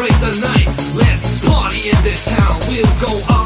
break the night. Let's party in this town. We'll go up.